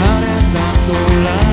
あれだ空